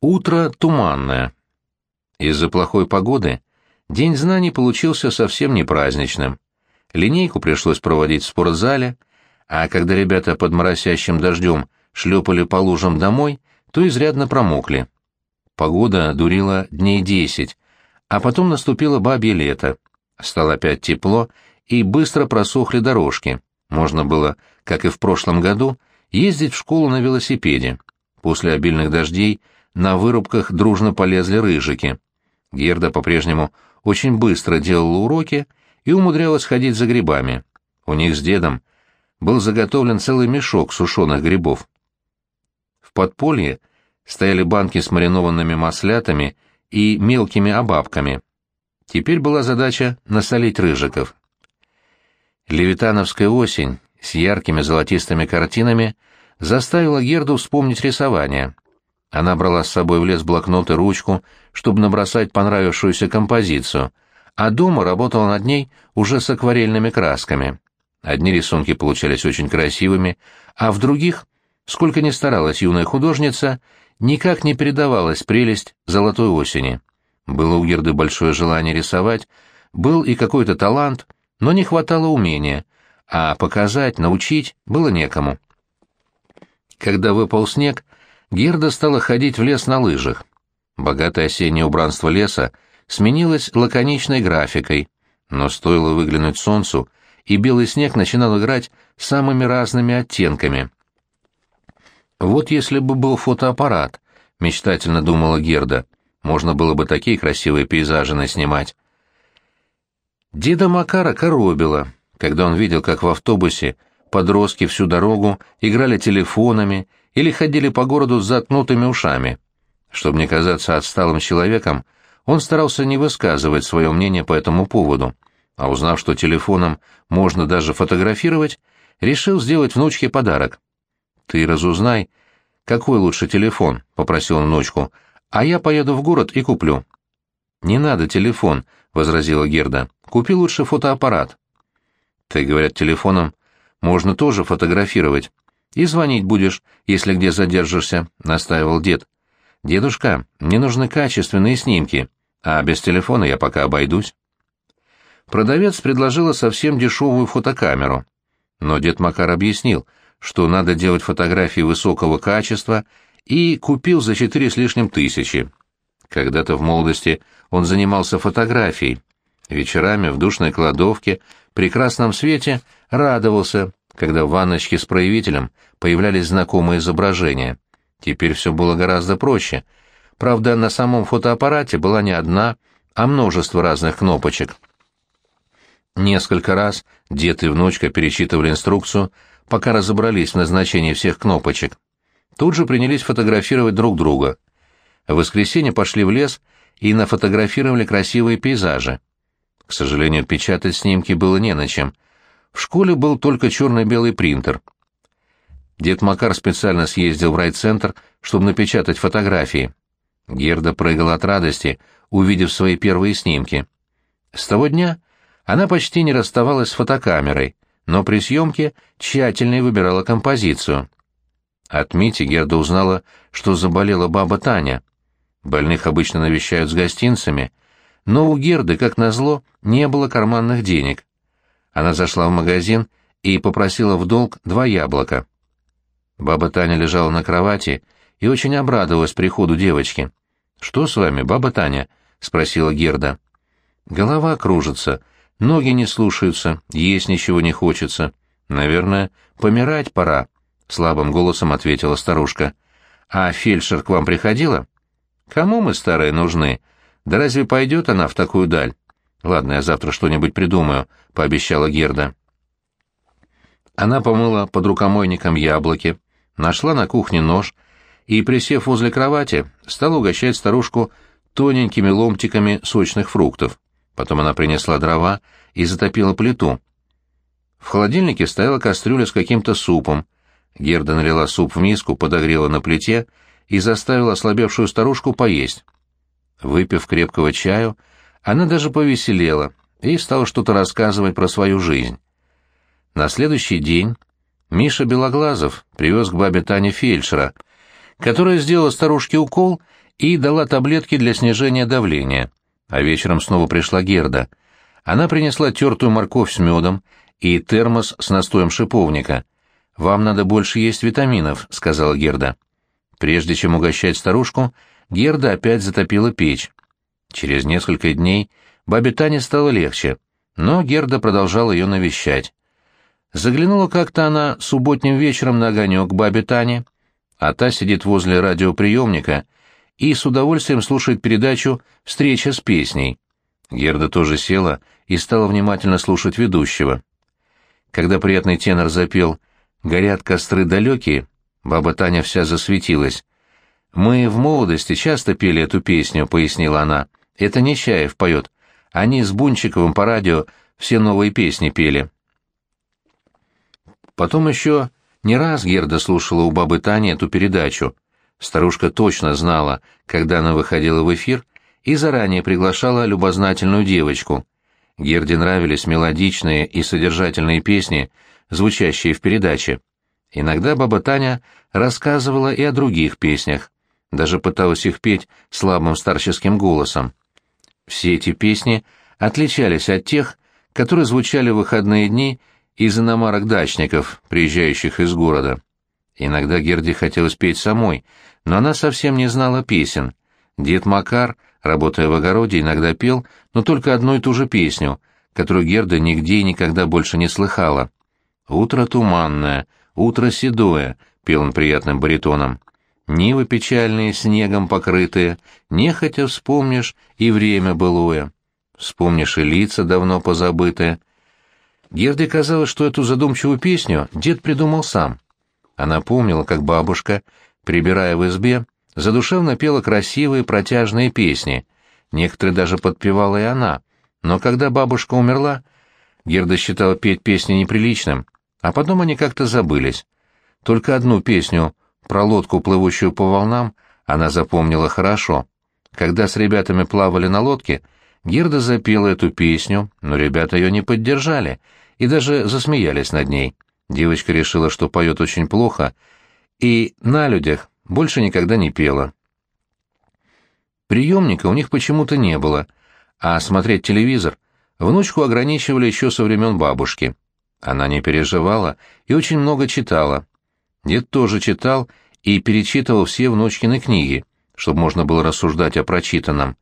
Утро туманное. Из-за плохой погоды День знаний получился совсем не праздничным. Линейку пришлось проводить в спортзале, а когда ребята под моросящим дождем шлепали по лужам домой, то изрядно промокли. Погода дурила дней десять, а потом наступило бабье лето. Стало опять тепло, и быстро просохли дорожки. Можно было, как и в прошлом году, ездить в школу на велосипеде. После обильных дождей на вырубках дружно полезли рыжики. Герда по-прежнему очень быстро делала уроки и умудрялась ходить за грибами. У них с дедом был заготовлен целый мешок сушеных грибов. В подполье стояли банки с маринованными маслятами и мелкими обабками. Теперь была задача насолить рыжиков. Левитановская осень с яркими золотистыми картинами заставила Герду вспомнить рисование — она брала с собой в лес блокнот и ручку, чтобы набросать понравившуюся композицию, а дома работала над ней уже с акварельными красками. Одни рисунки получались очень красивыми, а в других, сколько ни старалась юная художница, никак не передавалась прелесть золотой осени. Было у Герды большое желание рисовать, был и какой-то талант, но не хватало умения, а показать, научить было некому. Когда выпал снег, Герда стала ходить в лес на лыжах. Богатое осеннее убранство леса сменилось лаконичной графикой, но стоило выглянуть солнцу, и белый снег начинал играть самыми разными оттенками. «Вот если бы был фотоаппарат», — мечтательно думала Герда, — «можно было бы такие красивые пейзажи наснимать». Деда Макара коробило, когда он видел, как в автобусе подростки всю дорогу играли телефонами или ходили по городу с заткнутыми ушами. Чтобы не казаться отсталым человеком, он старался не высказывать свое мнение по этому поводу, а узнав, что телефоном можно даже фотографировать, решил сделать внучке подарок. «Ты разузнай, какой лучше телефон», — попросил он внучку, — «а я поеду в город и куплю». «Не надо телефон», — возразила Герда. «Купи лучше фотоаппарат». «Ты, говорят, телефоном можно тоже фотографировать. И звонить будешь, если где задержишься», — настаивал дед. «Дедушка, мне нужны качественные снимки, а без телефона я пока обойдусь». Продавец предложила совсем дешевую фотокамеру. Но дед Макар объяснил, что надо делать фотографии высокого качества, и купил за четыре с лишним тысячи. Когда-то в молодости он занимался фотографией. Вечерами в душной кладовке, при красном свете, радовался, когда в ванночке с проявителем появлялись знакомые изображения. Теперь все было гораздо проще. Правда, на самом фотоаппарате была не одна, а множество разных кнопочек. Несколько раз дед и внучка перечитывали инструкцию, пока разобрались в назначении всех кнопочек. Тут же принялись фотографировать друг друга. В воскресенье пошли в лес и нафотографировали красивые пейзажи. К сожалению, печатать снимки было не на чем — в школе был только черно-белый принтер. Дед Макар специально съездил в райцентр, чтобы напечатать фотографии. Герда прыгала от радости, увидев свои первые снимки. С того дня она почти не расставалась с фотокамерой, но при съемке тщательно выбирала композицию. От Мити Герда узнала, что заболела баба Таня. Больных обычно навещают с гостинцами, но у Герды, как назло, не было карманных денег. Она зашла в магазин и попросила в долг два яблока. Баба Таня лежала на кровати и очень обрадовалась приходу девочки. «Что с вами, баба Таня?» — спросила Герда. «Голова кружится, ноги не слушаются, есть ничего не хочется. Наверное, помирать пора», — слабым голосом ответила старушка. «А фельдшер к вам приходила?» «Кому мы, старые, нужны? Да разве пойдет она в такую даль?» «Ладно, я завтра что-нибудь придумаю», — пообещала Герда. Она помыла под рукомойником яблоки, нашла на кухне нож и, присев возле кровати, стала угощать старушку тоненькими ломтиками сочных фруктов. Потом она принесла дрова и затопила плиту. В холодильнике стояла кастрюля с каким-то супом. Герда налила суп в миску, подогрела на плите и заставила ослабевшую старушку поесть. Выпив крепкого чаю, она даже повеселела и стала что-то рассказывать про свою жизнь. На следующий день Миша Белоглазов привез к бабе Тане фельдшера, которая сделала старушке укол и дала таблетки для снижения давления. А вечером снова пришла Герда. Она принесла тертую морковь с медом и термос с настоем шиповника. «Вам надо больше есть витаминов», — сказала Герда. Прежде чем угощать старушку, Герда опять затопила печь. Через несколько дней бабе Тане стало легче, но Герда продолжала ее навещать. Заглянула как-то она субботним вечером на огонек к бабе Тане, а та сидит возле радиоприемника и с удовольствием слушает передачу «Встреча с песней». Герда тоже села и стала внимательно слушать ведущего. Когда приятный тенор запел «Горят костры далекие», баба Таня вся засветилась. «Мы в молодости часто пели эту песню», — пояснила она. «Это не Чаев поет. Они с Бунчиковым по радио все новые песни пели». Потом еще не раз Герда слушала у бабы Тани эту передачу. Старушка точно знала, когда она выходила в эфир, и заранее приглашала любознательную девочку. Герде нравились мелодичные и содержательные песни, звучащие в передаче. Иногда баба Таня рассказывала и о других песнях, даже пыталась их петь слабым старческим голосом. Все эти песни отличались от тех, которые звучали в выходные дни из иномарок дачников, приезжающих из города. Иногда Герде хотелось петь самой, но она совсем не знала песен. Дед Макар, работая в огороде, иногда пел, но только одну и ту же песню, которую Герда нигде и никогда больше не слыхала. «Утро туманное, утро седое», — пел он приятным баритоном. «Нивы печальные, снегом покрытые, нехотя вспомнишь и время былое. Вспомнишь и лица давно позабытые, Герде казалось, что эту задумчивую песню дед придумал сам. Она помнила, как бабушка, прибирая в избе, задушевно пела красивые протяжные песни. Некоторые даже подпевала и она. Но когда бабушка умерла, Герда считала петь песни неприличным, а потом они как-то забылись. Только одну песню про лодку, плывущую по волнам, она запомнила хорошо. Когда с ребятами плавали на лодке, Герда запела эту песню, но ребята ее не поддержали — и даже засмеялись над ней. Девочка решила, что поет очень плохо, и на людях больше никогда не пела. Приемника у них почему-то не было, а смотреть телевизор внучку ограничивали еще со времен бабушки. Она не переживала и очень много читала. Дед тоже читал и перечитывал все внучкины книги, чтобы можно было рассуждать о прочитанном.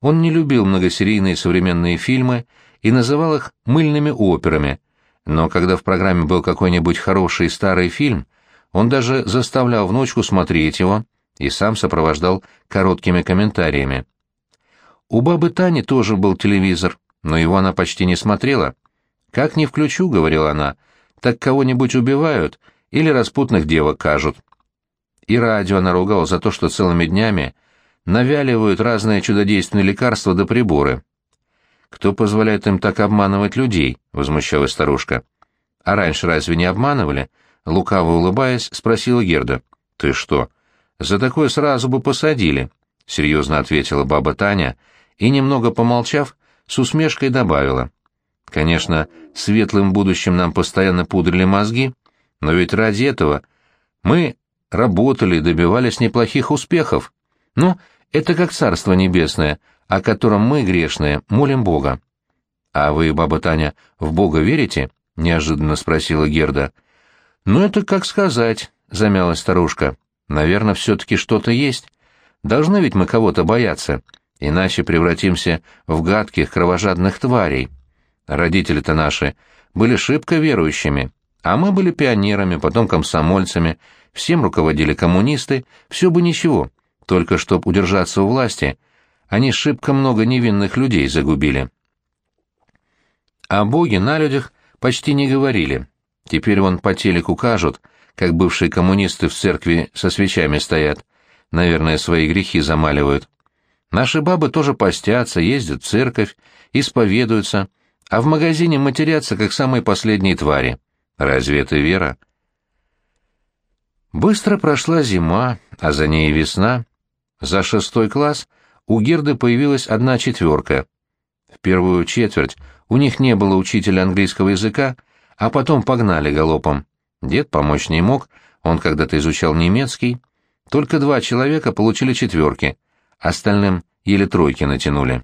Он не любил многосерийные современные фильмы и называл их «мыльными операми», но когда в программе был какой-нибудь хороший старый фильм, он даже заставлял внучку смотреть его и сам сопровождал короткими комментариями. У бабы Тани тоже был телевизор, но его она почти не смотрела. «Как не включу», — говорила она, — «так кого-нибудь убивают или распутных девок кажут». И радио она ругала за то, что целыми днями навяливают разные чудодейственные лекарства да приборы. «Кто позволяет им так обманывать людей?» — возмущалась старушка. «А раньше разве не обманывали?» — лукаво улыбаясь, спросила Герда. «Ты что? За такое сразу бы посадили», — серьезно ответила баба Таня и, немного помолчав, с усмешкой добавила. «Конечно, светлым будущим нам постоянно пудрили мозги, но ведь ради этого мы работали и добивались неплохих успехов. Ну, это как царство небесное, о котором мы, грешные, молим Бога. — А вы, баба Таня, в Бога верите? — неожиданно спросила Герда. — Ну, это как сказать, — замялась старушка. — Наверное, все-таки что-то есть. Должны ведь мы кого-то бояться, иначе превратимся в гадких, кровожадных тварей. Родители-то наши были шибко верующими, а мы были пионерами, потом комсомольцами, всем руководили коммунисты, все бы ничего, только чтоб удержаться у власти — они шибко много невинных людей загубили. О Боге на людях почти не говорили. Теперь вон по телеку кажут, как бывшие коммунисты в церкви со свечами стоят. Наверное, свои грехи замаливают. Наши бабы тоже постятся, ездят в церковь, исповедуются, а в магазине матерятся, как самые последние твари. Разве это вера? Быстро прошла зима, а за ней весна. За шестой класс — у Герды появилась одна четверка. В первую четверть у них не было учителя английского языка, а потом погнали галопом. Дед помочь не мог, он когда-то изучал немецкий. Только два человека получили четверки, остальным еле тройки натянули.